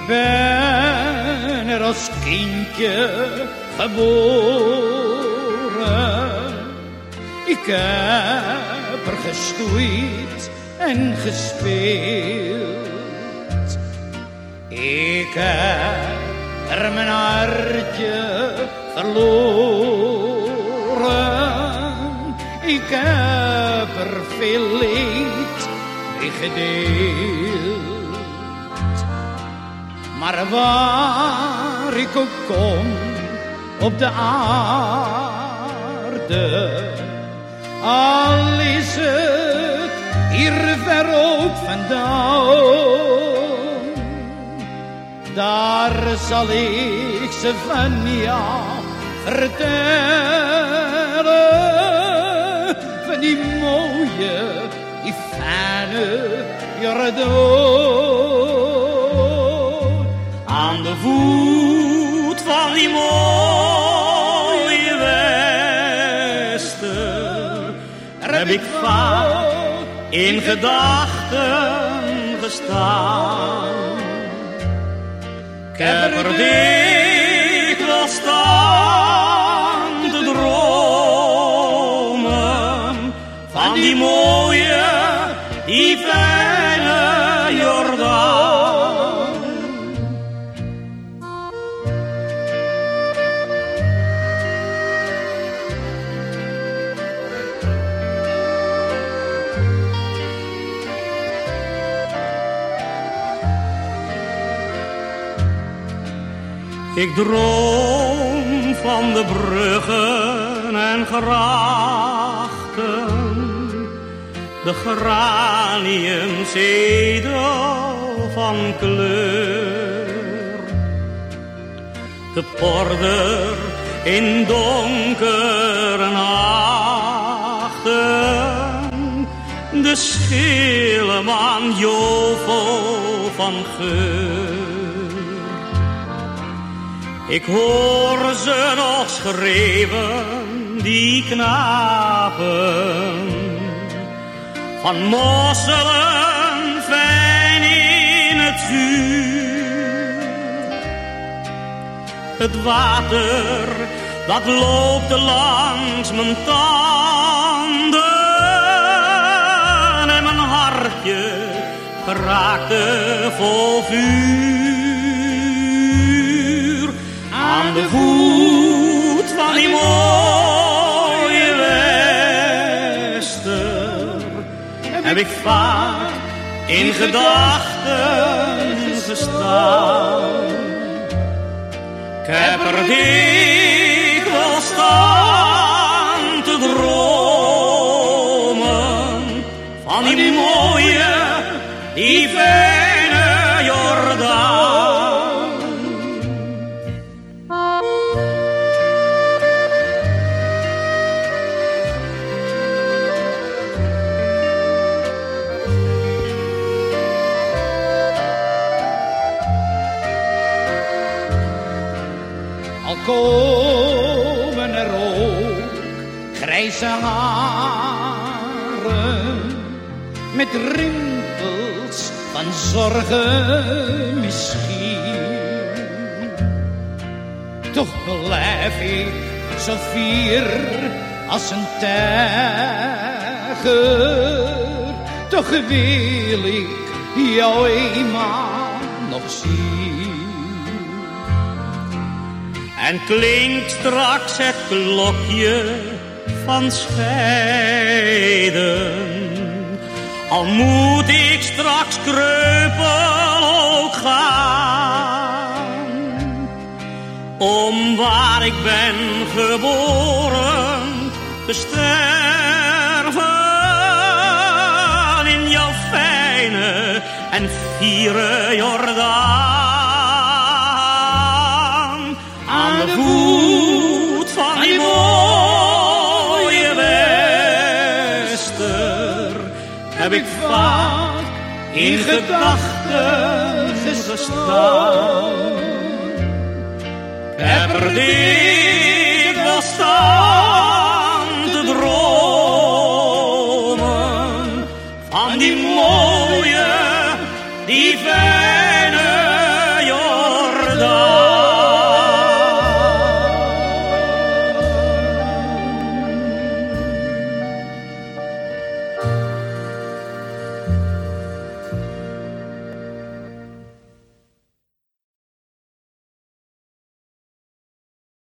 Ik ben er als kindje geboren. Ik heb er gestoeid en gespeeld. Ik heb er mijn hartje verloren. Ik heb er veel leed mee gedeeld. Maar waar ik kom op de aarde, al is het hier ver ook vandaan, daar zal ik ze van jou vertellen, van die mooie, die fijne Jordaan. Voet van die mooie westen heb ik vaak in gedachten gestaan. Ik heb er Ik droom van de bruggen en grachten, de graniumzedel van kleur. De porder in donkere nachten, de schilleman jovel van geur. Ik hoor ze nog schreeuwen, die knapen. Van mosselen fijn in het zuur. Het water, dat loopt langs mijn tanden. En mijn hartje geraakte vol vuur aan de voet van die mooie wester heb ik vaak in gedachten gestaan. Ik heb er dikwijls staan te dromen van die mooie, die fijne Jordaan. Komen er ook grijze haren met rimpels van zorgen misschien. Toch blijf ik zo fier als een tijger. Toch wil ik jou eenmaal nog zien. En klinkt straks het klokje van scheiden. Al moet ik straks kreupel ook gaan. Om waar ik ben geboren te sterven. In jouw fijne en viere Jordaan heb ik vaak in gedachten gestaan. Heb er dik wel staan dromen van die mooie, die ver